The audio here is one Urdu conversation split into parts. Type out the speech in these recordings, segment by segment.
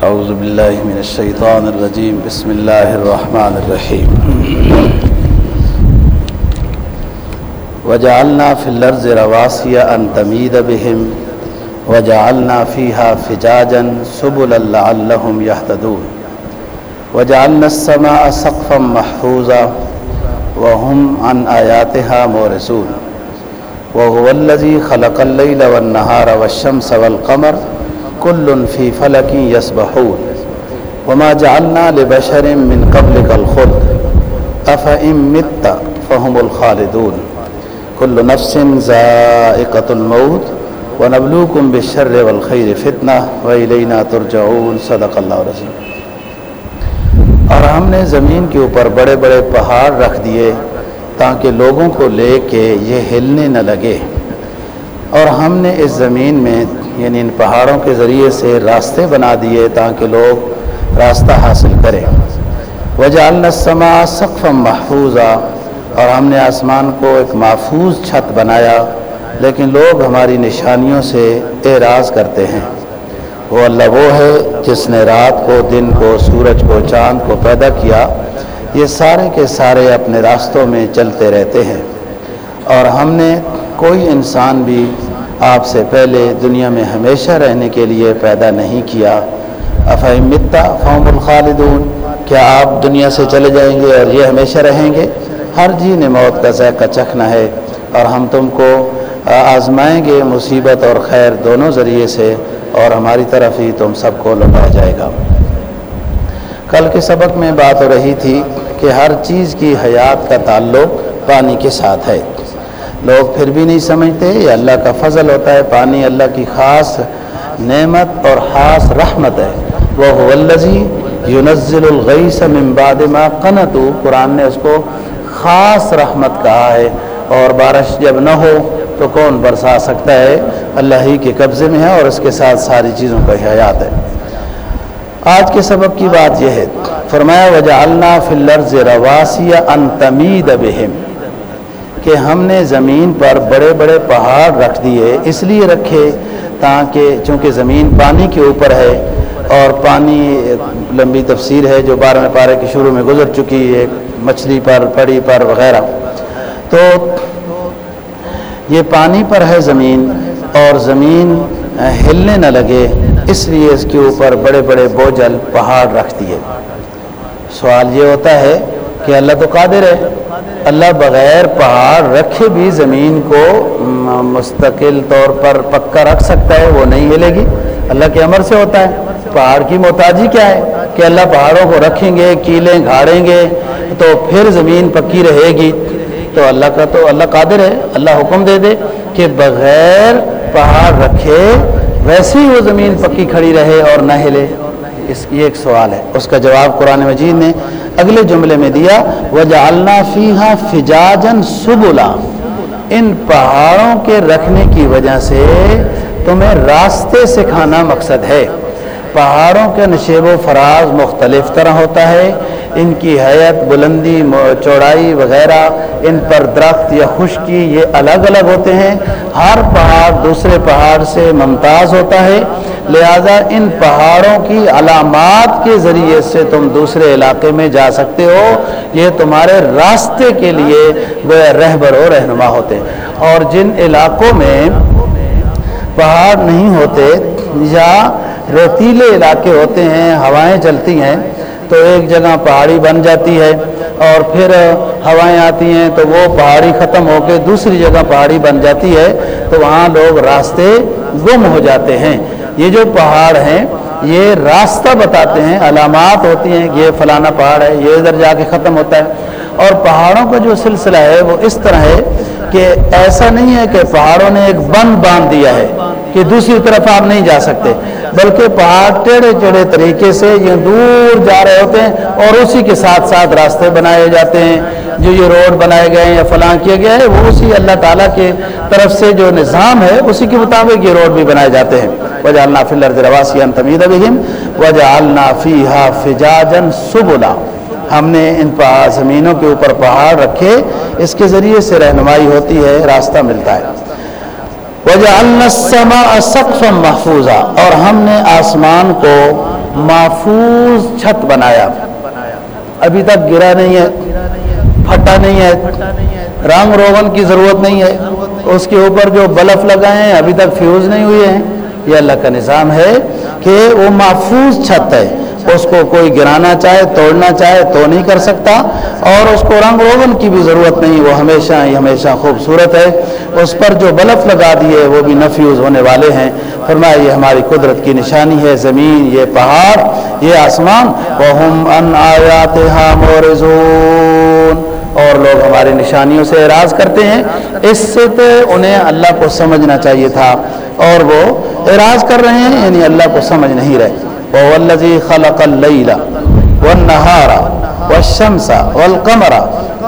أعوذ بالله من الشيطان الرجيم بسم الله الرحمن الرحيم وجعلنا في الأرض رواسي أن تميد بهم وجعلنا فيها فجاجا سبلا لعلهم يهتدون وجعلنا السماء سقفا محفوظا وهم عن آياتها مورسون. وهو الذي خلق الليل والنهار والشمس والقمر كل في فلك يسبحون وما جعلنا لبشر من قبلك الخلد، أفإن مت فهم الخالدون. كل نفس ذائقة الموت، ونبلوكم بالشر والخير فتنة، وإلينا ترجعون. صدق اللہ رضیم اور ہم نے زمین کے اوپر بڑے بڑے پہاڑ رکھ دیے تاکہ لوگوں کو لے کے یہ ہلنے نہ لگے۔ اور ہم نے اس زمین میں یعنی ان پہاڑوں کے ذریعے سے راستے بنا دیے تاکہ لوگ راستہ حاصل کریں۔ وجہ السما سقف محفوظہ اور ہم نے آسمان کو ایک محفوظ چھت بنایا، لیکن لوگ ہماری نشانیوں سے اعراض کرتے ہیں۔ وہ اللہ وہ ہے جس نے رات کو، دن کو، سورج کو، چاند کو پیدا کیا، یہ سارے کے سارے اپنے راستوں میں چلتے رہتے ہیں۔ اور ہم نے کوئی انسان بھی آپ سے پہلے دنیا میں ہمیشہ رہنے کے لیے پیدا نہیں کیا۔ افہم متا فوم الخالدون، کیا آپ دنیا سے چلے جائیں گے اور یہ ہمیشہ رہیں گے؟ ہر جی نے موت کا ذائقہ چکھنا ہے اور ہم تم کو آزمائیں گے مصیبت اور خیر دونوں ذریعے سے اور ہماری طرف ہی تم سب کو لوٹایا جائے گا۔ کل کے سبق میں بات ہو رہی تھی کہ ہر چیز کی حیات کا تعلق پانی کے ساتھ ہے۔ لوگ پھر بھی نہیں سمجھتے، یہ اللہ کا فضل ہوتا ہے، پانی اللہ کی خاص نعمت اور خاص رحمت ہے۔ وہ ولزی یونزل الغیث من بعد ما قنتو قرآن نے اس کو خاص رحمت کہا ہے اور بارش جب نہ ہو تو کون برسا سکتا ہے؟ اللہ ہی کے قبضے میں ہے اور اس کے ساتھ ساری چیزوں کا حیات ہے۔ آج کے سبب کی بات یہ ہے، فرمایا وجہ اللہ فلرز رواسی ان تمید بہم کہ ہم نے زمین پر بڑے بڑے پہاڑ رکھ دیے، اس لیے رکھے تاکہ چونکہ زمین پانی کے اوپر ہے اور پانی لمبی تفسیر ہے جو بارہویں پارے کے شروع میں گزر چکی ہے مچھلی پر پڑی پر وغیرہ۔ تو یہ پانی پر ہے زمین اور زمین ہلنے نہ لگے، اس لیے اس کے اوپر بڑے بڑے بوجھل پہاڑ رکھ دیے۔ سوال یہ ہوتا ہے کہ اللہ تو قادر ہے۔ اللہ بغیر پہاڑ رکھے بھی زمین کو مستقل طور پر پکا رکھ سکتا ہے، وہ نہیں ہلے گی۔ اللہ کے عمر سے ہوتا ہے۔ پہاڑ کی محتاجی کیا ہے؟ کہ اللہ پہاڑوں کو رکھیں گے، کیلیں گھاڑیں گے، تو پھر زمین پکی رہے گی۔ تو اللہ کا تو اللہ قادر ہے، اللہ حکم دے دے کہ بغیر پہاڑ رکھے، ویسے ہی وہ زمین پکی کھڑی رہے اور نہ ہلے۔ اس یہ ایک سوال ہے۔ اس کا جواب قرآن مجید نے اگلے جملے میں دیا وجہ اللہ فی فجاجن سبلا۔ ان پہاڑوں کے رکھنے کی وجہ سے تمہیں راستے سکھانا مقصد ہے۔ پہاڑوں کے نشیب و فراز مختلف طرح ہوتا ہے۔ ان کی حیت بلندی، چوڑائی وغیرہ، ان پر درخت یا خشکی، یہ الگ الگ ہوتے ہیں۔ ہر پہاڑ دوسرے پہاڑ سے ممتاز ہوتا ہے۔ لہذا ان پہاڑوں کی علامات کے ذریعے سے تم دوسرے علاقے میں جا سکتے ہو۔ یہ تمہارے راستے کے لیے وہ رہبر و رہنما ہوتے۔ اور جن علاقوں میں پہاڑ نہیں ہوتے یا ریتیلے علاقے ہوتے ہیں، ہوائیں چلتی ہیں، تو ایک جگہ پہاڑی بن جاتی ہے اور پھر ہوائیں آتی ہیں تو وہ پہاڑی ختم ہو کے دوسری جگہ پہاڑی بن جاتی ہے۔ تو وہاں لوگ راستے گم ہو جاتے ہیں۔ یہ جو پہاڑ ہیں، یہ راستہ بتاتے ہیں، علامات ہوتی ہیں یہ فلانا پہاڑ ہے، یہ ادھر جا کے ختم ہوتا ہے۔ اور پہاڑوں کا جو سلسلہ ہے، وہ اس طرح ہے کہ ایسا نہیں ہے کہ پہاڑوں نے ایک بند باندھ دیا ہے کہ دوسری طرف آپ نہیں جا سکتے۔ بلکہ پہاڑ ٹیڑھے ٹیڑھے طریقے سے یہ دور جا رہے ہوتے ہیں اور اسی کے ساتھ ساتھ راستے بنائے جاتے ہیں۔ جو یہ روڈ بنائے گئے ہیں یا فلاں کیا گیا ہے وہ اسی اللہ تعالیٰ کے طرف سے جو نظام ہے، اسی کے مطابق یہ روڈ بھی بنائے جاتے ہیں۔ وجہ اللہ فلر رواسی تمید بہم وجہ اللہ فی فجاجن سبلا۔ ہم نے ان زمینوں کے اوپر پہاڑ رکھے، اس کے ذریعے سے رہنمائی ہوتی ہے، راستہ ملتا ہے۔ وجہ السما سقف محفوظہ اور ہم نے آسمان کو محفوظ چھت بنایا۔ ابھی تک گرا نہیں ہے، پھٹا نہیں ہے، رنگ روغن کی ضرورت نہیں ہے۔ اس کے اوپر جو بلف لگائے ہیں، ابھی تک فیوز نہیں ہوئے ہیں۔ یہ اللہ کا نظام ہے کہ وہ محفوظ چھت ہے۔ اس کو کوئی گرانا چاہے، توڑنا چاہے، تو نہیں کر سکتا۔ اور اس کو رنگ روغن کی بھی ضرورت نہیں، وہ ہمیشہ ہی ہمیشہ خوبصورت ہے۔ اس پر جو بلف لگا دیے، وہ بھی نفیوز ہونے والے ہیں۔ فرمایا یہ ہماری قدرت کی نشانی ہے۔ زمین، یہ پہاڑ، یہ آسمان۔ وَهُمْ أَنْ آيَاتِهَا مُورِزُونَ اور لوگ ہماری نشانیوں سے اعراض کرتے ہیں۔ اس سے تو انہیں اللہ کو سمجھنا چاہیے تھا اور وہ اعراض کر رہے ہیں یعنی اللہ کو سمجھ نہیں رہے۔ وَوَالَّذِي خَلَقَ اللَّيْلَ وَالنَّهَارَ وَالشَّمْسَ وَالْقَمَرَ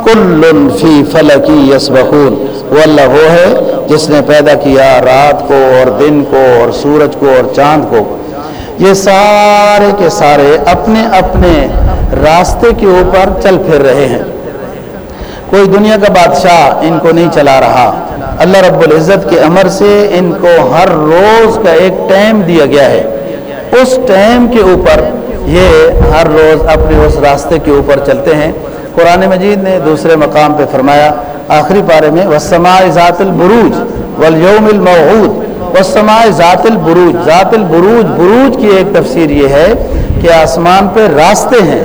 كُلٌّ فِي فَلَكِ يَسْبَحُونَ۔ وہ اللہ وہ ہے جس نے پیدا کیا رات کو اور دن کو اور سورج کو اور چاند کو۔ یہ سارے کے سارے اپنے اپنے راستے کے اوپر چل پھر رہے ہیں۔ کوئی دنیا کا بادشاہ ان کو نہیں چلا رہا۔ اللہ رب العزت کے امر سے ان کو ہر روز کا ایک ٹائم دیا گیا ہے۔ اس ٹائم کے اوپر یہ ہر روز اپنے اس راستے کے اوپر چلتے ہیں۔ قرآن مجید نے دوسرے مقام پہ فرمایا، آخری پارے میں وسما ذات البروج والیوم الموعود۔ وسما ذات البروج. ذات البروج، بروج کی ایک تفسیر یہ ہے کہ آسمان پہ راستے ہیں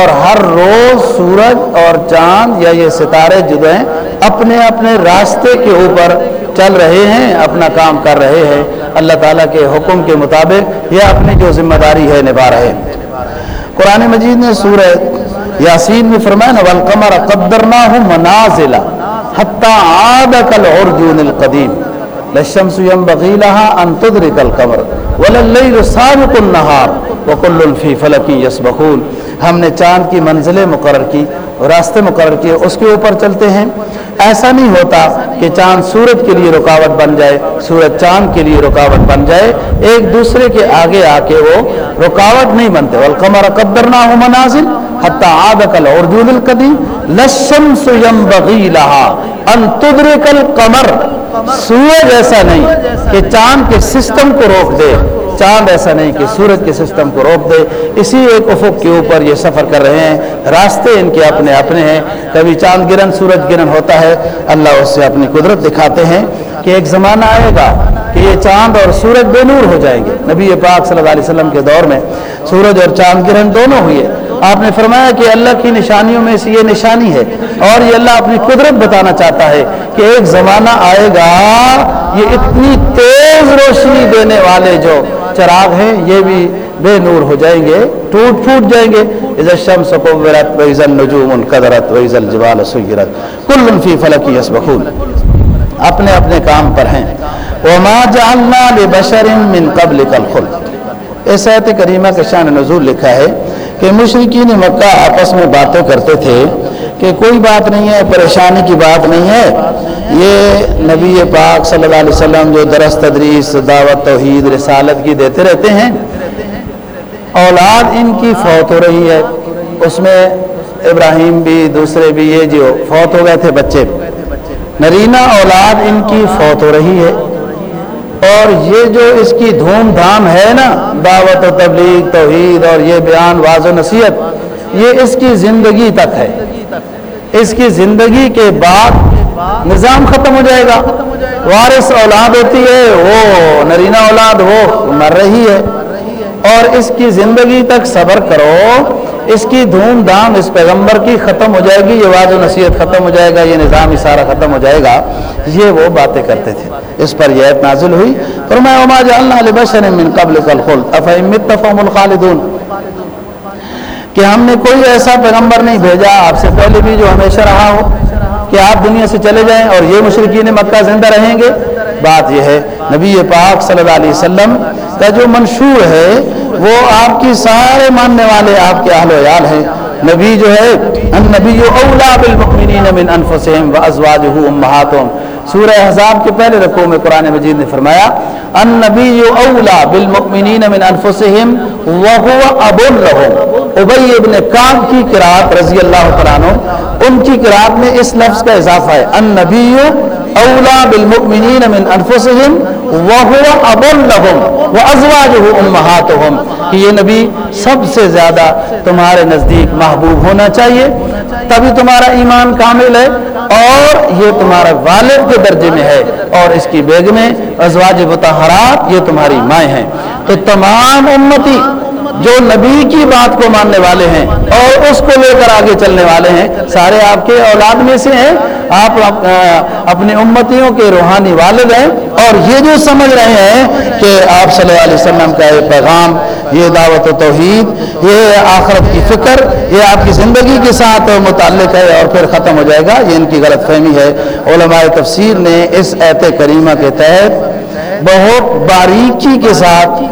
اور ہر روز سورج اور چاند یا یہ ستارے جدے اپنے اپنے راستے کے اوپر چل رہے ہیں، اپنا کام کر رہے ہیں۔ اللہ تعالیٰ کے حکم کے مطابق یہ اپنی جو ذمہ داری ہے، نبھا رہے ہیں۔ قرآن مجید نے سورہ یاسین میں فرمایا نا والقمر قدرناہ منازلہ حتی عاد کالعرجون القدیم للشمس ينبغي لها ان تدرك القمر ولليل سابق النهار، وكل في فلك يسبحون۔ ہم نے چاند کی منزلیں مقرر کی، راستے مقرر کیے، اس کے اوپر چلتے ہیں۔ ایسا نہیں ہوتا کہ چاند سورج کے لیے رکاوٹ بن جائے، سورج چاند کے لیے رکاوٹ بن جائے۔ ایک دوسرے کے آگے آ کے وہ رکاوٹ نہیں بنتے۔ والقمر قدرنا ہو منازل حتی عادک العرجول القدیم لشمس ینبغی لها ان تدرک القمر۔ سورج ایسا نہیں کہ چاند کے سسٹم کو روک دے۔ چاند ایسا نہیں کہ سورج کے سسٹم کو روک دے۔ اسی ایک افق کے اوپر یہ سفر کر رہے ہیں۔ راستے ان کے اپنے اپنے ہیں۔ کبھی چاند گرن سورج گرن ہوتا ہے۔ اللہ اس سے اپنی قدرت دکھاتے ہیں کہ ایک زمانہ آئے گا کہ یہ چاند اور سورج بے نور ہو جائیں گے۔ نبی پاک صلی اللہ علیہ وسلم کے دور میں سورج اور چاند گرہن دونوں ہوئے۔ آپ نے فرمایا کہ اللہ کی نشانیوں میں سے یہ نشانی ہے اور یہ اللہ اپنی قدرت بتانا چاہتا ہے کہ ایک زمانہ آئے گا، یہ اتنی تیز روشنی دینے والے جو چراغ ہیں، یہ بھی بے نور ہو جائیں گے، ٹوٹ پھوٹ جائیں گے۔ اذا الشمس قبرت و النجوم انقدرت الجبال سیرت کل فی فلک یسبحون۔ اپنے اپنے کام پر ہیں۔ وما جعلنا لبشر من قبلک الخلد۔ اس آیت کریمہ کے شان نزول لکھا ہے کہ مشرقین مکہ آپس میں باتیں کرتے تھے کہ کوئی بات نہیں ہے، پریشانی کی بات نہیں ہے۔ یہ نبی پاک صلی اللہ علیہ وسلم جو درس، تدریس، دعوت، توحید، رسالت کی دیتے رہتے ہیں، اولاد ان کی فوت ہو رہی ہے۔ اس میں ابراہیم بھی، دوسرے بھی، یہ جو فوت ہو گئے تھے بچے۔ نرینا اولاد ان کی فوت ہو رہی ہے۔ اور یہ جو اس کی دھوم دھام ہے نا، دعوت و تبلیغ، توحید اور یہ بیان واض و نصیحت، یہ اس کی زندگی تک ہے۔ اس کی زندگی کے بعد نظام ختم ہو جائے گا۔ وارث اولاد ہوتی ہے، وہ نرینا اولاد وہ مر رہی ہے۔ اور اس کی زندگی تک صبر کرو، اس کی دھوم دھام اس پیغمبر کی ختم ہو جائے گی، یہ واضح نصیحت ختم ہو جائے گا، یہ نظام سارا ختم ہو جائے گا۔ یہ وہ باتیں کرتے تھے۔ اس پر یہ نازل ہوئی۔ فرمایا، وما جعلنا لبشر من قبل الخلد۔ افهم متفهم الخالدون۔ کہ ہم نے کوئی ایسا پیغمبر نہیں بھیجا، آپ سے پہلے بھی جو ہمیشہ رہا ہو، کہ آپ دنیا سے چلے جائیں اور یہ مشرقین مکہ زندہ رہیں گے۔ بات یہ ہے، نبی پاک صلی اللہ علیہ وسلم کا جو منشور ہے، وہ آپ کی سارے ماننے والے آپ کے اہل و عیال ہیں۔ نبی جو ہے، النبی اولا بالمؤمنین من انفسهم وازواجه امهاتهم سورہ احزاب کے پہلے رکوع میں قرآن مجید نے فرمایا، النبی اولا بالمؤمنین من انفسهم وهو اب لهم ابی ابن کعب کی قرات رضی اللہ تعالی عنہ، ان کی قرات میں اس لفظ کا اضافہ ہے، النبی اولا بالمؤمنین من انفسهم وهو ابو لهم وازواجه امهاتهم کہ یہ نبی سب سے زیادہ تمہارے نزدیک محبوب ہونا چاہیے، تبھی تمہارا ایمان کامل ہے اور یہ تمہارا والد کے درجے میں ہے اور اس کی بیگمیں ازواج متحرات یہ تمہاری مائیں ہیں۔ تو تمام امتی جو نبی کی بات کو ماننے والے ہیں اور اس کو لے کر آگے چلنے والے ہیں، سارے آپ کے اولاد میں سے ہیں آپ اپنی امتیوں کے روحانی والد ہیں اور یہ جو سمجھ رہے ہیں کہ آپ صلی اللہ علیہ وسلم کا یہ پیغام، یہ دعوت و توحید، یہ آخرت کی فکر، یہ آپ کی زندگی کے ساتھ متعلق ہے اور پھر ختم ہو جائے گا، یہ ان کی غلط فہمی ہے۔ علماء تفسیر نے اس ایت کریمہ کے تحت بہت باریکی کے ساتھ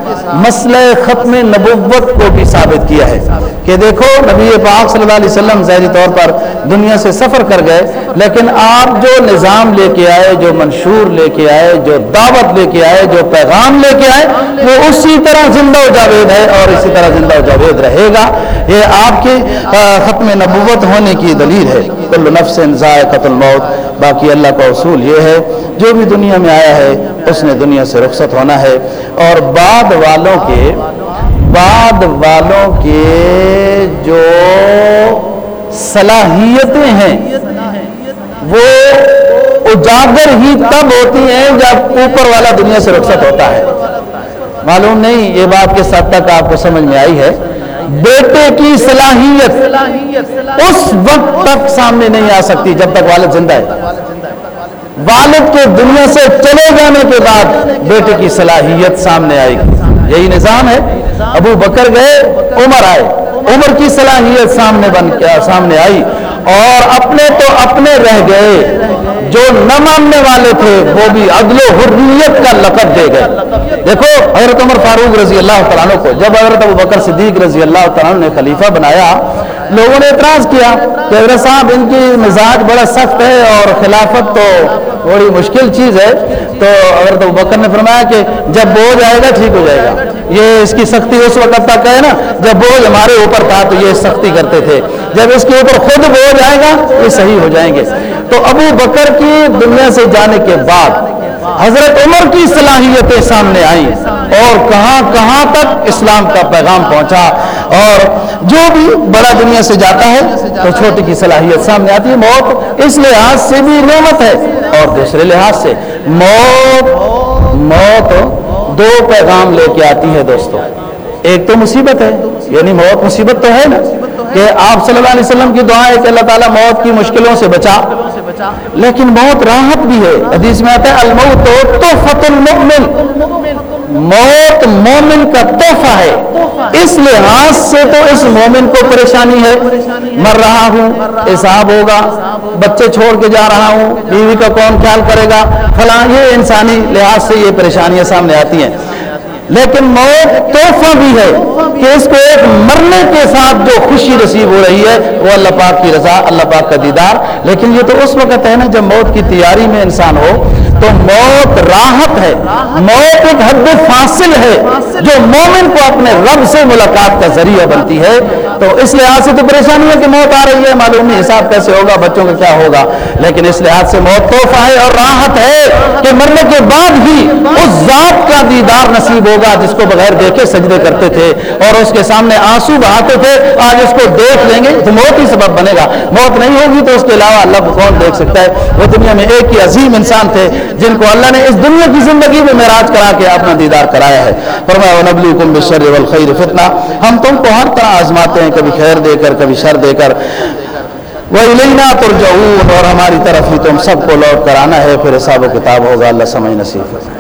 مسئلہ ختم نبوت کو بھی ثابت کیا ہے کہ دیکھو، نبی پاک صلی اللہ علیہ وسلم ظاہری طور پر دنیا سے سفر کر گئے، لیکن آپ جو نظام لے کے آئے، جو منشور لے کے آئے، جو دعوت لے کے آئے، جو پیغام لے کے آئے، وہ اسی طرح زندہ و جاوید ہے اور اسی طرح زندہ و جاوید رہے گا۔ یہ آپ کے ختم نبوت ہونے کی دلیل ہے۔ کل نفس ذائقۃ الموت۔ باقی اللہ کا اصول یہ ہے، جو بھی دنیا میں آیا ہے، اس نے دنیا سے رخصت ہونا ہے اور بعد والوں کے بعد والوں کے جو صلاحیتیں ہیں، وہ اجاگر ہی تب ہوتی ہیں جب اوپر والا دنیا سے رخصت ہوتا ہے۔ معلوم نہیں یہ بات کے ساتھ تک آپ کو سمجھ میں آئی ہے۔ بیٹے کی صلاحیت اس وقت تک سامنے نہیں آ سکتی جب تک والد زندہ ہے۔ والد کے دنیا سے چلے جانے کے بعد بیٹے کی صلاحیت سامنے آئے گی یہی نظام ہے۔ ابو بکر گئے، عمر آئے۔ عمر کی صلاحیت سامنے بن، سامنے آئی۔ اور اپنے تو اپنے رہ گئے۔ جو نہ ماننے والے تھے، وہ بھی عدل و حریت کا لقب دے گئے۔ دیکھو، حضرت عمر فاروق رضی اللہ تعالیٰ کو، جب حضرت ابو بکر صدیق رضی اللہ تعالیٰ نے خلیفہ بنایا، لوگوں نے اعتراض کیا کہ حضرت صاحب، ان کی مزاج بڑا سخت ہے اور خلافت تو بڑی مشکل چیز ہے۔ تو حضرت ابو بکر نے فرمایا کہ جب بوجھ آئے گا، ٹھیک ہو جائے گا۔ یہ اس کی سختی اس وقت تک ہے نا، جب بوجھ ہمارے اوپر تھا تو یہ سختی کرتے تھے۔ جب اس کے اوپر خود بوجھ آئے گا، یہ صحیح ہو جائیں گے۔ تو ابو بکر کی دنیا سے جانے کے بعد حضرت عمر کی صلاحیتیں سامنے آئیں اور کہاں کہاں تک اسلام کا پیغام پہنچا اور جو بھی بڑا دنیا سے جاتا ہے تو چھوٹی کی صلاحیت سامنے آتی ہے۔ موت اس لحاظ سے بھی نعمت ہے اور دوسرے لحاظ سے موت موت دو پیغام لے کے آتی ہے دوستوں ایک تو مصیبت ہے یعنی موت مصیبت تو ہے نا۔ کہ آپ صلی اللہ علیہ وسلم کی دعا ہے کہ اللہ تعالیٰ موت کی مشکلوں سے بچا۔ لیکن موت راحت بھی ہے۔ حدیث میں آتا ہے، الموت تو المؤمن۔ موت مومن کا تحفہ ہے۔ اس لحاظ سے تو اس مومن کو پریشانی ہے۔ مر رہا ہوں، حساب ہوگا۔ بچے چھوڑ کے جا رہا ہوں، بیوی کا کون خیال کرے گا؟ فلاں، یہ انسانی لحاظ سے یہ پریشانیاں سامنے آتی ہیں۔ لیکن موت تحفہ بھی ہے کہ اس کو ایک مرنے کے ساتھ جو خوشی نصیب ہو رہی ہے، وہ اللہ پاک کی رضا، اللہ پاک کا دیدار۔ لیکن یہ تو اس وقت ہے نا جب موت کی تیاری میں انسان ہو، تو موت راحت ہے۔ موت ایک حد فاصل ہے جو مومن کو اپنے رب سے ملاقات کا ذریعہ بنتی ہے۔ تو اس لحاظ سے تو پریشانی ہے کہ موت آ رہی ہے، معلوم نہیں حساب کیسے ہوگا، بچوں کا کیا ہوگا۔ لیکن اس لحاظ سے موت تحفہ ہے اور راحت ہے کہ مرنے کے بعد بھی ذات دیدار نصیب ہوگا جس کو بغیر دیکھے سجدے کرتے تھے اور اس کے سامنے آنسو بہاتے تھے، آج اس کو دیکھ لیں گے، تو موت ہی سبب بنے گا۔ موت نہیں ہوگی تو اس کے علاوہ اللہ کو کون دیکھ سکتا ہے؟ وہ دنیا میں ایک ہی عظیم انسان تھے جن کو اللہ نے اس دنیا کی زندگی میں معراج کرا کے اپنا دیدار کرایا ہے۔ فرمایا نبلی کم بشر والخیر فتنہ ہم تم کو ہر طرح آزماتے ہیں، کبھی خیر دے کر، کبھی شر دے کر۔ وہ لینا ترجعون اور ہماری طرف ہی تم سب کو لوٹ کر آنا ہے۔ پھر حساب و کتاب ہوگا۔ اللہ سمجھ نصیب